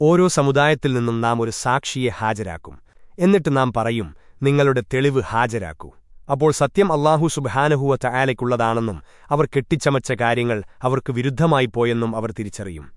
ഓരോ സമുദായത്തിൽ നിന്നും നാം ഒരു സാക്ഷിയെ ഹാജരാക്കും. എന്നിട്ട് നാം പറയും നിങ്ങളുടെ തെളിവ് ഹാജരാക്കൂ. അപ്പോൾ സത്യം അള്ളാഹു സുബഹാനഹുവ ചായാലയ്ക്കുള്ളതാണെന്നും അവർ കെട്ടിച്ചമച്ച കാര്യങ്ങൾ അവർക്ക് വിരുദ്ധമായി പോയെന്നും അവർ തിരിച്ചറിയും.